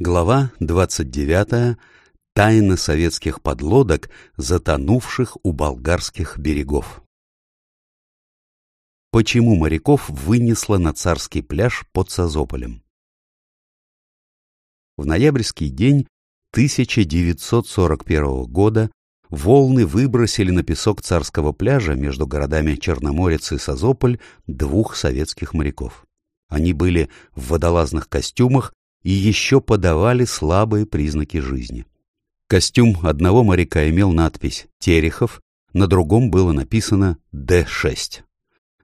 Глава 29. Тайны советских подлодок, затонувших у болгарских берегов. Почему моряков вынесло на царский пляж под Созополем? В ноябрьский день 1941 года волны выбросили на песок царского пляжа между городами Черноморец и Созополь двух советских моряков. Они были в водолазных костюмах и еще подавали слабые признаки жизни. Костюм одного моряка имел надпись «Терехов», на другом было написано «Д-6».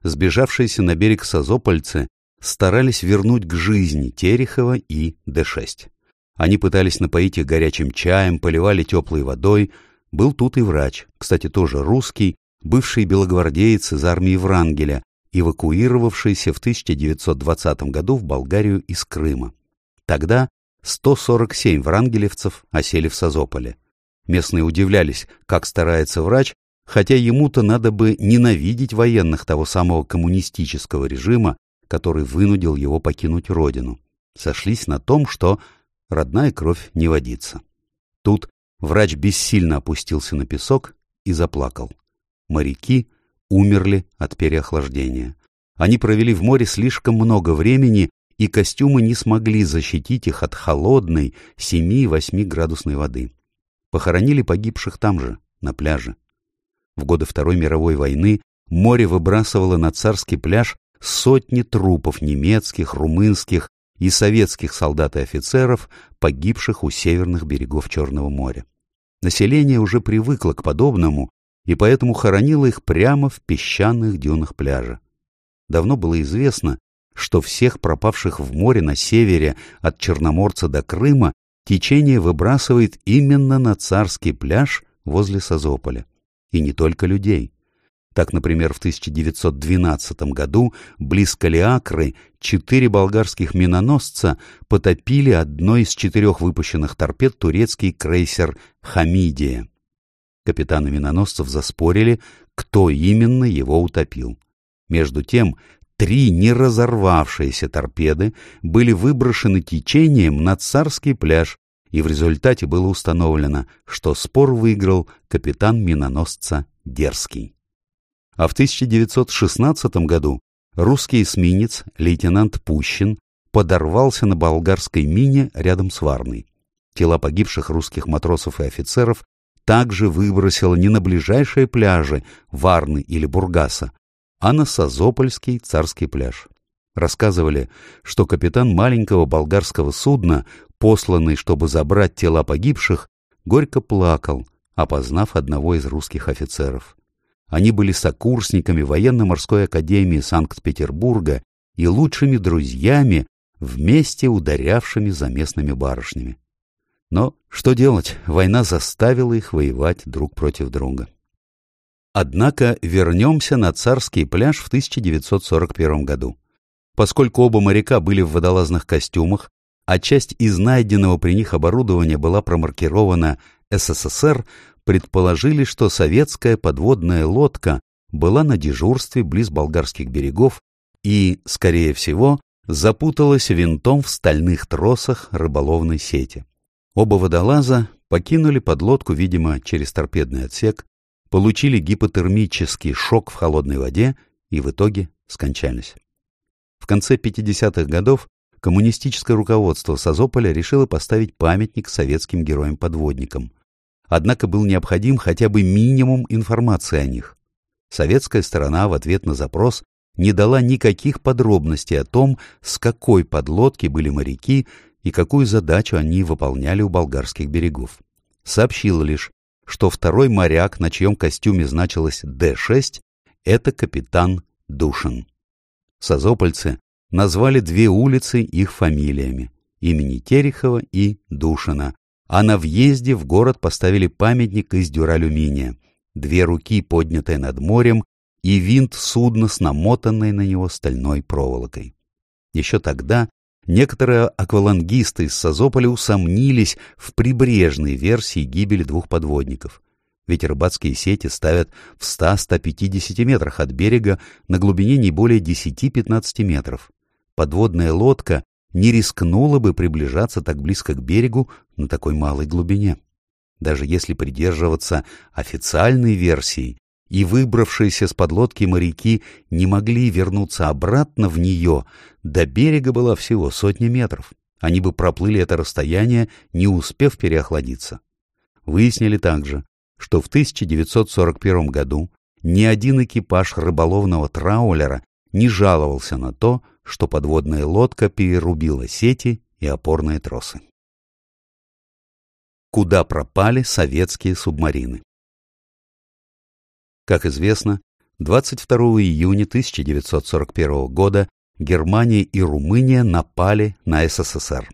Сбежавшиеся на берег созопольцы старались вернуть к жизни Терехова и Д-6. Они пытались напоить их горячим чаем, поливали теплой водой. Был тут и врач, кстати, тоже русский, бывший белогвардеец из армии Врангеля, эвакуировавшийся в 1920 году в Болгарию из Крыма. Тогда 147 врангелевцев осели в Созополе. Местные удивлялись, как старается врач, хотя ему-то надо бы ненавидеть военных того самого коммунистического режима, который вынудил его покинуть родину. Сошлись на том, что родная кровь не водится. Тут врач бессильно опустился на песок и заплакал. Моряки умерли от переохлаждения. Они провели в море слишком много времени и костюмы не смогли защитить их от холодной 7-8 градусной воды. Похоронили погибших там же, на пляже. В годы Второй мировой войны море выбрасывало на царский пляж сотни трупов немецких, румынских и советских солдат и офицеров, погибших у северных берегов Черного моря. Население уже привыкло к подобному и поэтому хоронило их прямо в песчаных дюнах пляжа. Давно было известно, что всех пропавших в море на севере от Черноморца до Крыма течение выбрасывает именно на царский пляж возле Созополя. И не только людей. Так, например, в 1912 году близ Калиакры четыре болгарских миноносца потопили одной из четырех выпущенных торпед турецкий крейсер «Хамидия». Капитаны миноносцев заспорили, кто именно его утопил. Между тем, Три неразорвавшиеся торпеды были выброшены течением на царский пляж, и в результате было установлено, что спор выиграл капитан миноносца Дерзкий. А в 1916 году русский эсминец лейтенант Пущин подорвался на болгарской мине рядом с Варной. Тела погибших русских матросов и офицеров также выбросило не на ближайшие пляжи Варны или Бургаса, а на Созопольский царский пляж. Рассказывали, что капитан маленького болгарского судна, посланный, чтобы забрать тела погибших, горько плакал, опознав одного из русских офицеров. Они были сокурсниками военно-морской академии Санкт-Петербурга и лучшими друзьями, вместе ударявшими за местными барышнями. Но что делать, война заставила их воевать друг против друга. Однако вернемся на царский пляж в 1941 году. Поскольку оба моряка были в водолазных костюмах, а часть из найденного при них оборудования была промаркирована СССР, предположили, что советская подводная лодка была на дежурстве близ болгарских берегов и, скорее всего, запуталась винтом в стальных тросах рыболовной сети. Оба водолаза покинули подлодку, видимо, через торпедный отсек, получили гипотермический шок в холодной воде и в итоге скончались. В конце 50-х годов коммунистическое руководство Созополя решило поставить памятник советским героям-подводникам. Однако был необходим хотя бы минимум информации о них. Советская сторона в ответ на запрос не дала никаких подробностей о том, с какой подлодки были моряки и какую задачу они выполняли у болгарских берегов. Сообщила лишь, что второй моряк, на чьем костюме значилось Д-6, это капитан Душин. Созопольцы назвали две улицы их фамилиями – имени Терехова и Душина, а на въезде в город поставили памятник из дюралюминия, две руки, поднятые над морем, и винт судна с намотанной на него стальной проволокой. Еще тогда Некоторые аквалангисты из Созополя усомнились в прибрежной версии гибели двух подводников. Ведь рыбацкие сети ставят в 100-150 метрах от берега на глубине не более 10-15 метров. Подводная лодка не рискнула бы приближаться так близко к берегу на такой малой глубине. Даже если придерживаться официальной версии, и выбравшиеся с подлодки моряки не могли вернуться обратно в нее, до берега было всего сотни метров. Они бы проплыли это расстояние, не успев переохладиться. Выяснили также, что в 1941 году ни один экипаж рыболовного траулера не жаловался на то, что подводная лодка перерубила сети и опорные тросы. Куда пропали советские субмарины? Как известно, 22 июня 1941 года Германия и Румыния напали на СССР.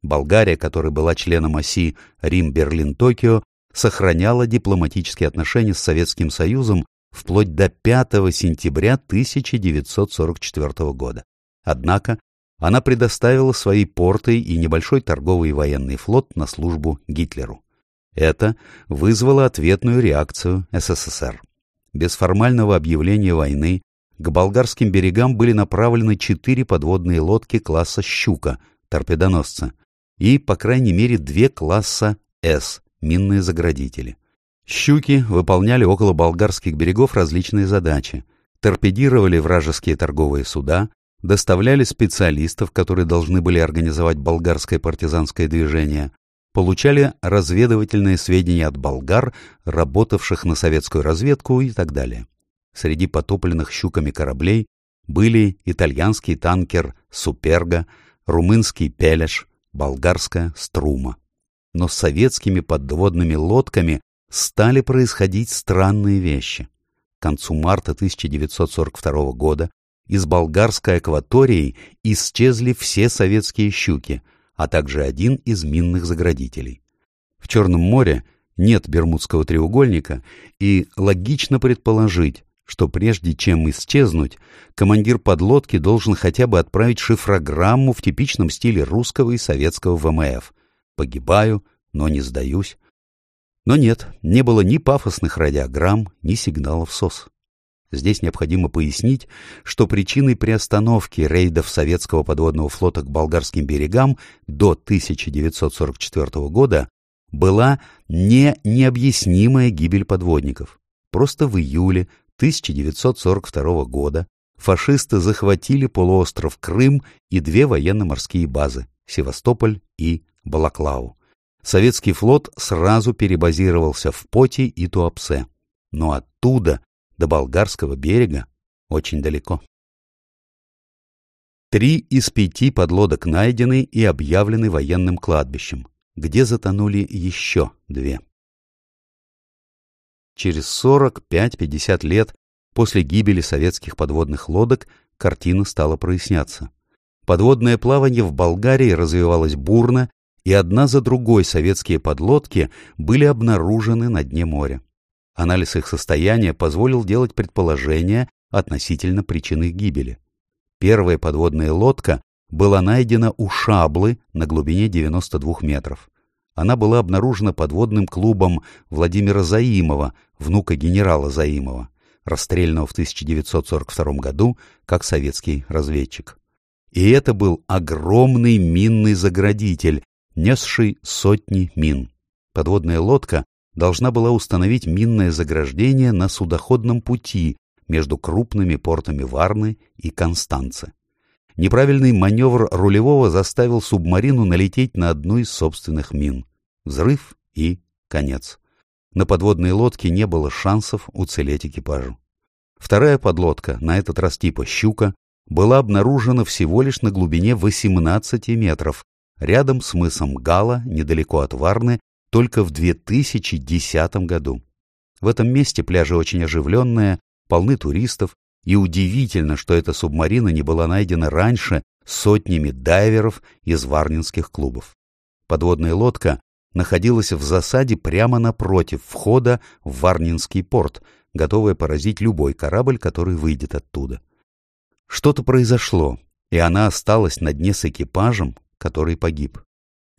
Болгария, которая была членом оси Рим-Берлин-Токио, сохраняла дипломатические отношения с Советским Союзом вплоть до 5 сентября 1944 года. Однако она предоставила свои порты и небольшой торговый и военный флот на службу Гитлеру. Это вызвало ответную реакцию СССР. Без формального объявления войны к болгарским берегам были направлены четыре подводные лодки класса «Щука» — торпедоносца, и, по крайней мере, две класса «С» — минные заградители. «Щуки» выполняли около болгарских берегов различные задачи, торпедировали вражеские торговые суда, доставляли специалистов, которые должны были организовать болгарское партизанское движение, получали разведывательные сведения от болгар, работавших на советскую разведку и так далее. Среди потопленных щуками кораблей были итальянский танкер «Суперга», румынский «Пелеш», болгарская «Струма». Но с советскими подводными лодками стали происходить странные вещи. К концу марта 1942 года из болгарской акватории исчезли все советские щуки, а также один из минных заградителей. В Черном море нет Бермудского треугольника, и логично предположить, что прежде чем исчезнуть, командир подлодки должен хотя бы отправить шифрограмму в типичном стиле русского и советского ВМФ «Погибаю, но не сдаюсь». Но нет, не было ни пафосных радиограмм, ни сигналов СОС. Здесь необходимо пояснить, что причиной приостановки рейдов советского подводного флота к болгарским берегам до 1944 года была не необъяснимая гибель подводников. Просто в июле 1942 года фашисты захватили полуостров Крым и две военно-морские базы – Севастополь и Балаклау. Советский флот сразу перебазировался в Поти и Туапсе. Но оттуда до болгарского берега очень далеко. Три из пяти подлодок найдены и объявлены военным кладбищем, где затонули еще две. Через 45-50 лет после гибели советских подводных лодок картина стала проясняться. Подводное плавание в Болгарии развивалось бурно, и одна за другой советские подлодки были обнаружены на дне моря. Анализ их состояния позволил делать предположения относительно причин их гибели. Первая подводная лодка была найдена у Шаблы на глубине 92 метров. Она была обнаружена подводным клубом Владимира Заимова, внука генерала Заимова, расстрелянного в 1942 году как советский разведчик. И это был огромный минный заградитель, несший сотни мин. Подводная лодка должна была установить минное заграждение на судоходном пути между крупными портами Варны и Констанцы. Неправильный маневр рулевого заставил субмарину налететь на одну из собственных мин. Взрыв и конец. На подводной лодке не было шансов уцелеть экипажу. Вторая подлодка, на этот раз типа «Щука», была обнаружена всего лишь на глубине 18 метров, рядом с мысом Гала, недалеко от Варны, только в 2010 году. В этом месте пляжи очень оживленные, полны туристов, и удивительно, что эта субмарина не была найдена раньше сотнями дайверов из варнинских клубов. Подводная лодка находилась в засаде прямо напротив входа в Варнинский порт, готовая поразить любой корабль, который выйдет оттуда. Что-то произошло, и она осталась на дне с экипажем, который погиб.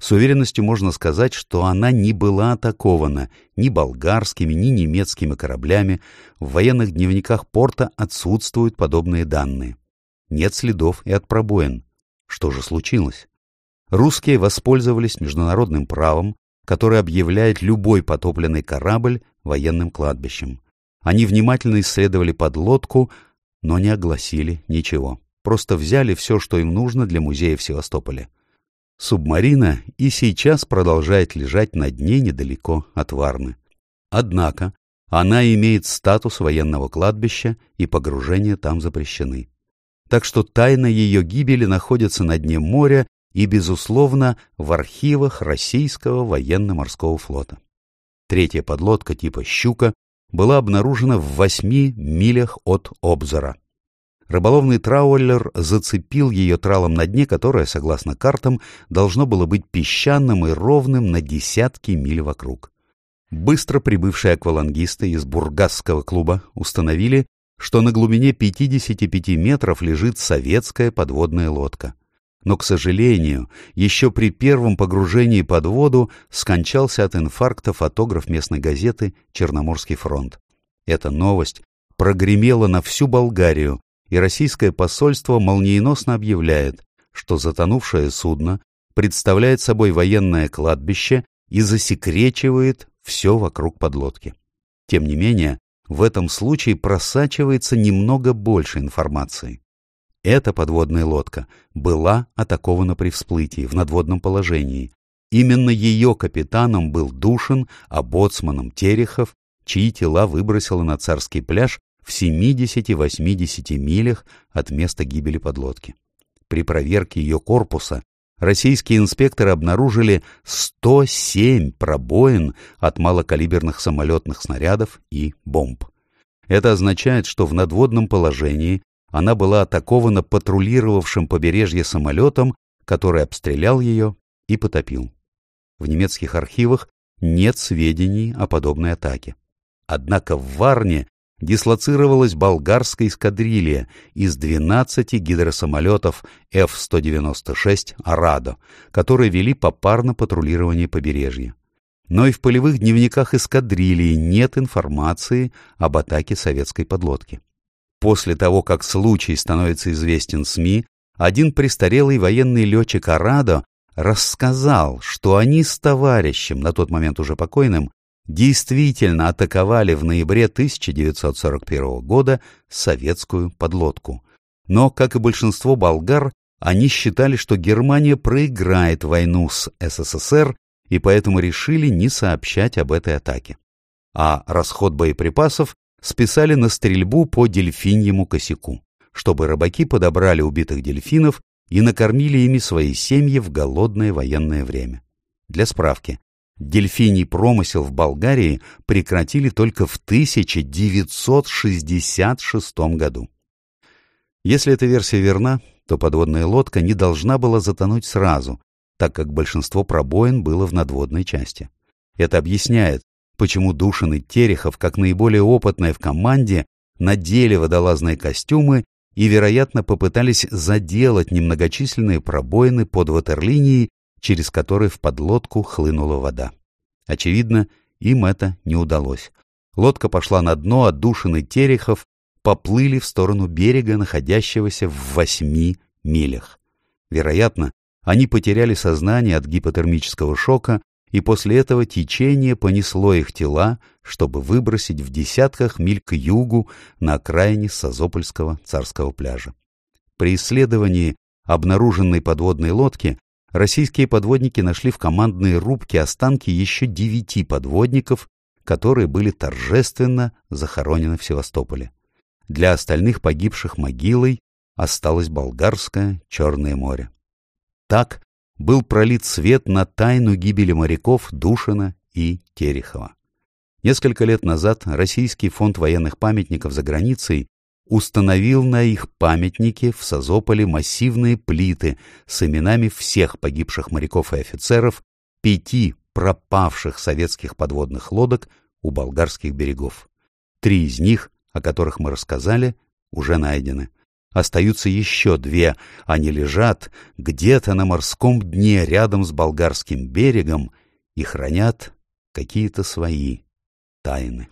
С уверенностью можно сказать, что она не была атакована ни болгарскими, ни немецкими кораблями, в военных дневниках порта отсутствуют подобные данные. Нет следов и от пробоин. Что же случилось? Русские воспользовались международным правом, которое объявляет любой потопленный корабль военным кладбищем. Они внимательно исследовали подлодку, но не огласили ничего. Просто взяли все, что им нужно для музея в Севастополе. Субмарина и сейчас продолжает лежать на дне недалеко от Варны. Однако она имеет статус военного кладбища, и погружения там запрещены. Так что тайна ее гибели находится на дне моря и, безусловно, в архивах Российского военно-морского флота. Третья подлодка типа «Щука» была обнаружена в восьми милях от Обзора. Рыболовный траулер зацепил ее тралом на дне, которое, согласно картам, должно было быть песчаным и ровным на десятки миль вокруг. Быстро прибывшие аквалангисты из бургасского клуба установили, что на глубине 55 метров лежит советская подводная лодка. Но, к сожалению, еще при первом погружении под воду скончался от инфаркта фотограф местной газеты «Черноморский фронт». Эта новость прогремела на всю Болгарию, и российское посольство молниеносно объявляет, что затонувшее судно представляет собой военное кладбище и засекречивает все вокруг подлодки. Тем не менее, в этом случае просачивается немного больше информации. Эта подводная лодка была атакована при всплытии в надводном положении. Именно ее капитаном был Душин, а боцманом Терехов, чьи тела выбросило на царский пляж в 70-80 милях от места гибели подлодки. При проверке ее корпуса российские инспекторы обнаружили 107 пробоин от малокалиберных самолетных снарядов и бомб. Это означает, что в надводном положении она была атакована патрулировавшим побережье самолетом, который обстрелял ее и потопил. В немецких архивах нет сведений о подобной атаке. Однако в Варне дислоцировалась болгарская эскадрилья из 12 гидросамолетов F-196 «Арадо», которые вели попарно патрулирование побережья. Но и в полевых дневниках эскадрильи нет информации об атаке советской подлодки. После того, как случай становится известен СМИ, один престарелый военный летчик «Арадо» рассказал, что они с товарищем, на тот момент уже покойным, действительно атаковали в ноябре 1941 года советскую подлодку. Но, как и большинство болгар, они считали, что Германия проиграет войну с СССР и поэтому решили не сообщать об этой атаке. А расход боеприпасов списали на стрельбу по дельфиньему косяку, чтобы рыбаки подобрали убитых дельфинов и накормили ими свои семьи в голодное военное время. Для справки, Дельфиний промысел в Болгарии прекратили только в 1966 году. Если эта версия верна, то подводная лодка не должна была затонуть сразу, так как большинство пробоин было в надводной части. Это объясняет, почему Душин и Терехов, как наиболее опытные в команде, надели водолазные костюмы и, вероятно, попытались заделать немногочисленные пробоины под ватерлинией через который в подлодку хлынула вода. Очевидно, им это не удалось. Лодка пошла на дно, отдушины терехов поплыли в сторону берега, находящегося в восьми милях. Вероятно, они потеряли сознание от гипотермического шока, и после этого течение понесло их тела, чтобы выбросить в десятках миль к югу на окраине Созопольского царского пляжа. При исследовании обнаруженной подводной лодки российские подводники нашли в командной рубке останки еще девяти подводников, которые были торжественно захоронены в Севастополе. Для остальных погибших могилой осталось болгарское Черное море. Так был пролит свет на тайну гибели моряков Душина и Терехова. Несколько лет назад Российский фонд военных памятников за границей установил на их памятнике в Созополе массивные плиты с именами всех погибших моряков и офицеров пяти пропавших советских подводных лодок у болгарских берегов. Три из них, о которых мы рассказали, уже найдены. Остаются еще две, они лежат где-то на морском дне рядом с болгарским берегом и хранят какие-то свои тайны.